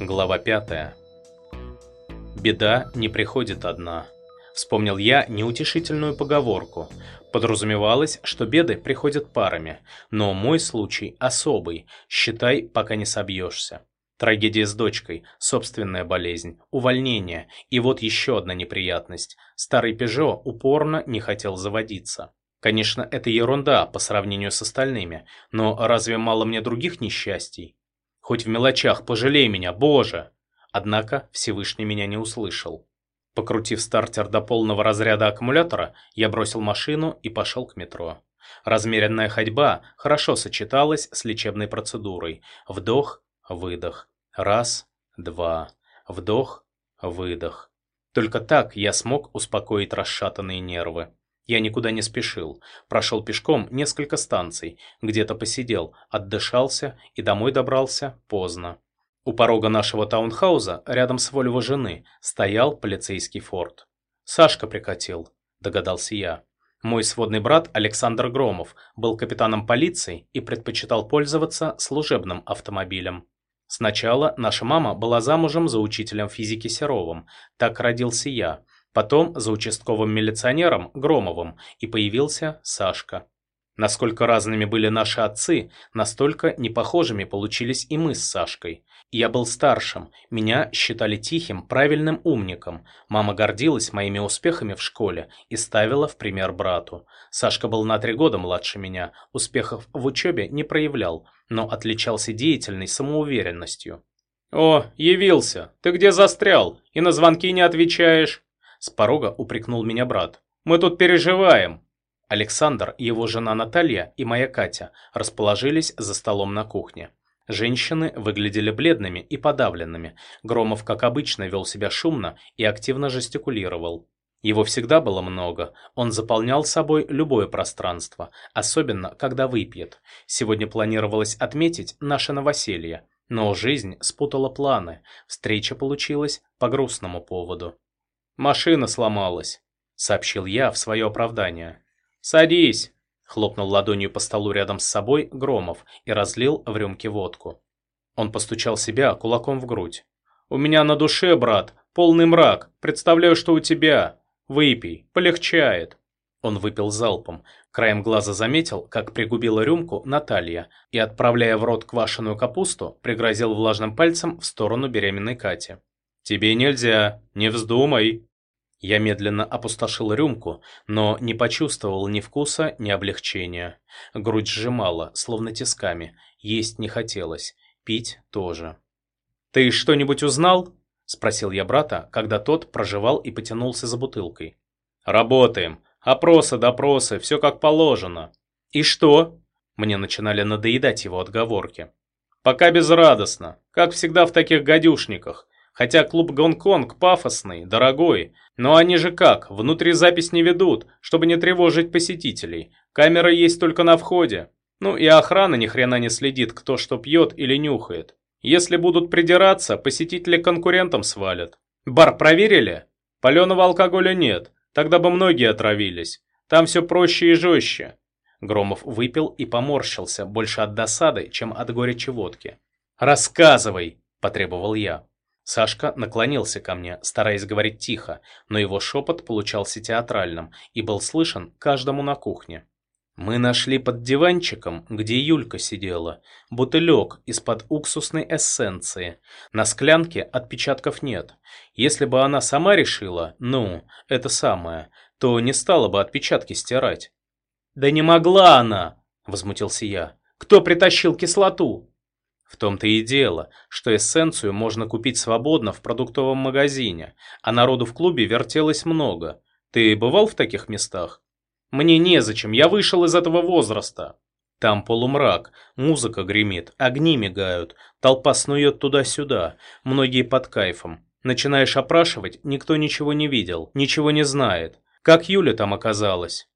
Глава 5. Беда не приходит одна. Вспомнил я неутешительную поговорку. Подразумевалось, что беды приходят парами, но мой случай особый, считай, пока не собьешься. Трагедия с дочкой, собственная болезнь, увольнение и вот еще одна неприятность. Старый Пежо упорно не хотел заводиться. Конечно, это ерунда по сравнению с остальными, но разве мало мне других несчастий? Хоть в мелочах пожалей меня, Боже! Однако Всевышний меня не услышал. Покрутив стартер до полного разряда аккумулятора, я бросил машину и пошел к метро. Размеренная ходьба хорошо сочеталась с лечебной процедурой. Вдох, выдох. Раз, два. Вдох, выдох. Только так я смог успокоить расшатанные нервы. Я никуда не спешил. Прошел пешком несколько станций, где-то посидел, отдышался и домой добрался поздно. У порога нашего таунхауза, рядом с Вольво жены, стоял полицейский форт. «Сашка прикатил», – догадался я. Мой сводный брат Александр Громов был капитаном полиции и предпочитал пользоваться служебным автомобилем. Сначала наша мама была замужем за учителем физики Серовым, так родился я, потом за участковым милиционером Громовым, и появился Сашка. Насколько разными были наши отцы, настолько непохожими получились и мы с Сашкой. Я был старшим, меня считали тихим, правильным умником. Мама гордилась моими успехами в школе и ставила в пример брату. Сашка был на три года младше меня, успехов в учебе не проявлял, но отличался деятельной самоуверенностью. «О, явился! Ты где застрял? И на звонки не отвечаешь?» С порога упрекнул меня брат. «Мы тут переживаем!» Александр, его жена Наталья и моя Катя расположились за столом на кухне. Женщины выглядели бледными и подавленными. Громов, как обычно, вел себя шумно и активно жестикулировал. Его всегда было много, он заполнял собой любое пространство, особенно когда выпьет. Сегодня планировалось отметить наше новоселье, но жизнь спутала планы, встреча получилась по грустному поводу. «Машина сломалась», — сообщил я в свое оправдание. «Садись», — хлопнул ладонью по столу рядом с собой Громов и разлил в рюмке водку. Он постучал себя кулаком в грудь. «У меня на душе, брат, полный мрак. Представляю, что у тебя. Выпей, полегчает». Он выпил залпом. Краем глаза заметил, как пригубила рюмку Наталья и, отправляя в рот квашеную капусту, пригрозил влажным пальцем в сторону беременной Кати. «Тебе нельзя, не вздумай!» Я медленно опустошил рюмку, но не почувствовал ни вкуса, ни облегчения. Грудь сжимала, словно тисками. Есть не хотелось. Пить тоже. «Ты что-нибудь узнал?» – спросил я брата, когда тот проживал и потянулся за бутылкой. «Работаем. Опросы, допросы, все как положено». «И что?» Мне начинали надоедать его отговорки. «Пока безрадостно, как всегда в таких гадюшниках. Хотя клуб Гонконг пафосный, дорогой, но они же как, внутри запись не ведут, чтобы не тревожить посетителей. Камера есть только на входе. Ну и охрана ни хрена не следит, кто что пьет или нюхает. Если будут придираться, посетители конкурентам свалят. Бар проверили? Паленого алкоголя нет, тогда бы многие отравились. Там все проще и жестче. Громов выпил и поморщился, больше от досады, чем от горечи водки. «Рассказывай!» – потребовал я. Сашка наклонился ко мне, стараясь говорить тихо, но его шепот получался театральным и был слышен каждому на кухне. Мы нашли под диванчиком, где Юлька сидела, бутылек из-под уксусной эссенции. На склянке отпечатков нет. Если бы она сама решила, ну, это самое, то не стала бы отпечатки стирать. «Да не могла она!» – возмутился я. «Кто притащил кислоту?» В том-то и дело, что эссенцию можно купить свободно в продуктовом магазине, а народу в клубе вертелось много. Ты бывал в таких местах? Мне незачем, я вышел из этого возраста. Там полумрак, музыка гремит, огни мигают, толпа снует туда-сюда, многие под кайфом. Начинаешь опрашивать, никто ничего не видел, ничего не знает. Как Юля там оказалась?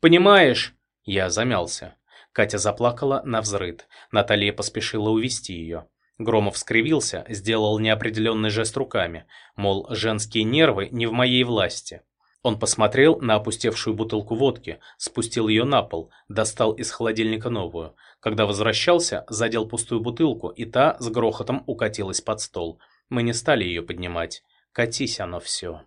Понимаешь? Я замялся. Катя заплакала на взрыд. Наталья поспешила увести ее. Громов скривился, сделал неопределенный жест руками, мол, женские нервы не в моей власти. Он посмотрел на опустевшую бутылку водки, спустил ее на пол, достал из холодильника новую. Когда возвращался, задел пустую бутылку, и та с грохотом укатилась под стол. Мы не стали ее поднимать. Катись оно все.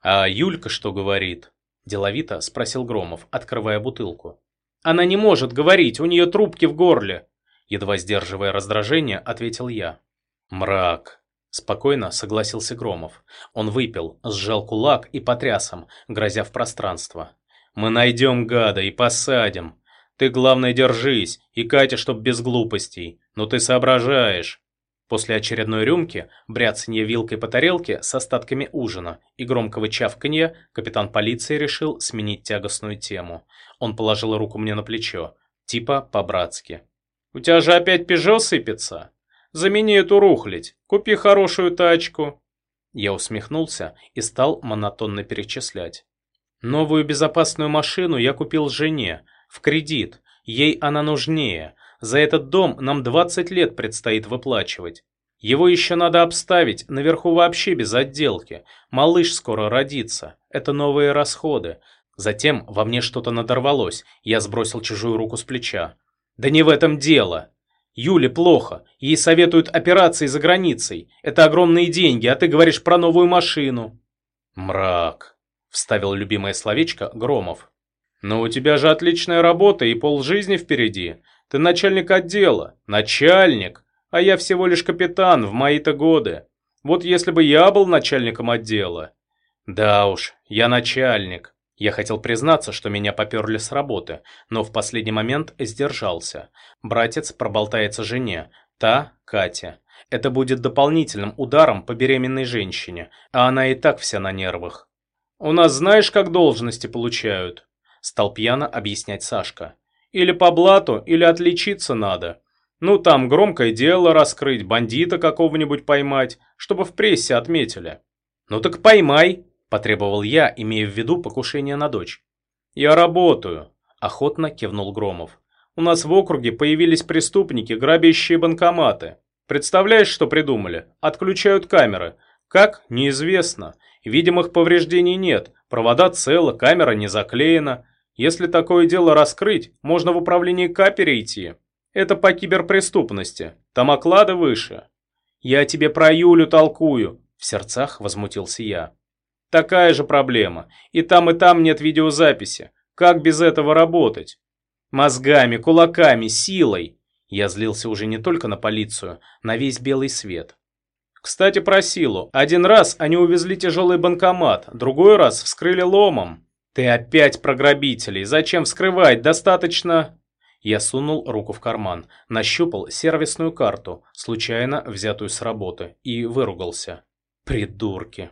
«А Юлька что говорит?» – деловито спросил Громов, открывая бутылку. «Она не может говорить, у нее трубки в горле!» Едва сдерживая раздражение, ответил я. «Мрак!» – спокойно согласился Громов. Он выпил, сжал кулак и потряс им, грозя в пространство. «Мы найдем гада и посадим. Ты, главное, держись, и Катя, чтоб без глупостей. Но ты соображаешь. После очередной рюмки, бряцанья вилкой по тарелке с остатками ужина и громкого чавканья, капитан полиции решил сменить тягостную тему. Он положил руку мне на плечо, типа по-братски. «У тебя же опять пежо сыпется? Замени эту рухлядь, купи хорошую тачку». Я усмехнулся и стал монотонно перечислять. «Новую безопасную машину я купил жене, в кредит, ей она нужнее, за этот дом нам 20 лет предстоит выплачивать. Его еще надо обставить, наверху вообще без отделки. Малыш скоро родится. Это новые расходы. Затем во мне что-то надорвалось. Я сбросил чужую руку с плеча. Да не в этом дело. Юле плохо. Ей советуют операции за границей. Это огромные деньги, а ты говоришь про новую машину. Мрак. Вставил любимое словечко Громов. Но у тебя же отличная работа и полжизни впереди. Ты начальник отдела. Начальник. А я всего лишь капитан в мои-то годы. Вот если бы я был начальником отдела. Да уж, я начальник. Я хотел признаться, что меня поперли с работы, но в последний момент сдержался. Братец проболтается жене. Та – Катя. Это будет дополнительным ударом по беременной женщине, а она и так вся на нервах. «У нас знаешь, как должности получают?» Стал пьяно объяснять Сашка. Или по блату, или отличиться надо. Ну, там громкое дело раскрыть, бандита какого-нибудь поймать, чтобы в прессе отметили. Ну так поймай, потребовал я, имея в виду покушение на дочь. Я работаю, охотно кивнул Громов. У нас в округе появились преступники, грабящие банкоматы. Представляешь, что придумали? Отключают камеры. Как? Неизвестно. Видимых повреждений нет, провода целы, камера не заклеена. Если такое дело раскрыть, можно в управление КА перейти. Это по киберпреступности. Там оклады выше. Я тебе про Юлю толкую, в сердцах возмутился я. Такая же проблема. И там, и там нет видеозаписи. Как без этого работать? Мозгами, кулаками, силой. Я злился уже не только на полицию, на весь белый свет. Кстати, про силу. Один раз они увезли тяжелый банкомат, другой раз вскрыли ломом. «Ты опять про грабителей! Зачем вскрывать? Достаточно...» Я сунул руку в карман, нащупал сервисную карту, случайно взятую с работы, и выругался. «Придурки!»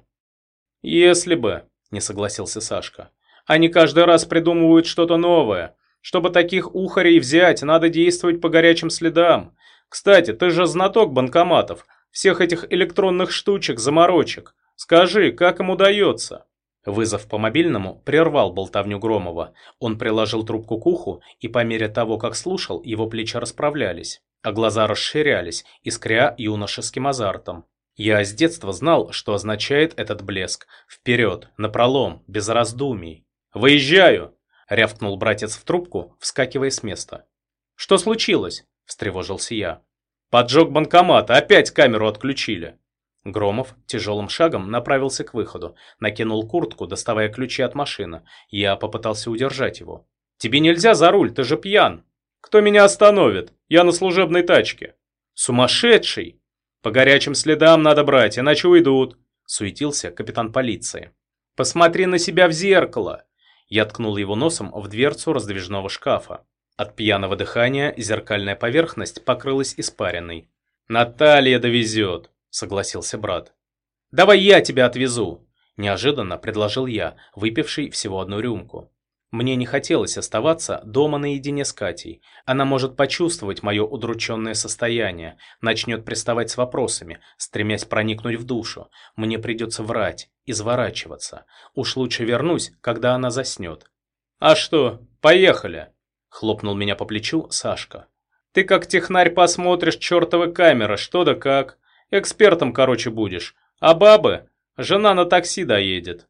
«Если бы...» – не согласился Сашка. «Они каждый раз придумывают что-то новое. Чтобы таких ухарей взять, надо действовать по горячим следам. Кстати, ты же знаток банкоматов, всех этих электронных штучек, заморочек. Скажи, как им удается?» Вызов по мобильному прервал болтовню Громова. Он приложил трубку к уху, и по мере того, как слушал, его плечи расправлялись, а глаза расширялись, искря юношеским азартом. Я с детства знал, что означает этот блеск. Вперед, напролом, без раздумий. «Выезжаю!» — рявкнул братец в трубку, вскакивая с места. «Что случилось?» — встревожился я. «Поджог банкомата, опять камеру отключили!» Громов тяжелым шагом направился к выходу, накинул куртку, доставая ключи от машины. Я попытался удержать его. «Тебе нельзя за руль, ты же пьян!» «Кто меня остановит? Я на служебной тачке!» «Сумасшедший!» «По горячим следам надо брать, иначе уйдут!» Суетился капитан полиции. «Посмотри на себя в зеркало!» Я ткнул его носом в дверцу раздвижного шкафа. От пьяного дыхания зеркальная поверхность покрылась испариной. «Наталья довезет!» — согласился брат. «Давай я тебя отвезу!» – неожиданно предложил я, выпивший всего одну рюмку. Мне не хотелось оставаться дома наедине с Катей. Она может почувствовать мое удрученное состояние, начнет приставать с вопросами, стремясь проникнуть в душу. Мне придется врать, изворачиваться. Уж лучше вернусь, когда она заснет. «А что, поехали!» – хлопнул меня по плечу Сашка. «Ты как технарь посмотришь чертова камера, что да как. Экспертом, короче, будешь. А бабы? Жена на такси доедет.